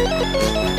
Música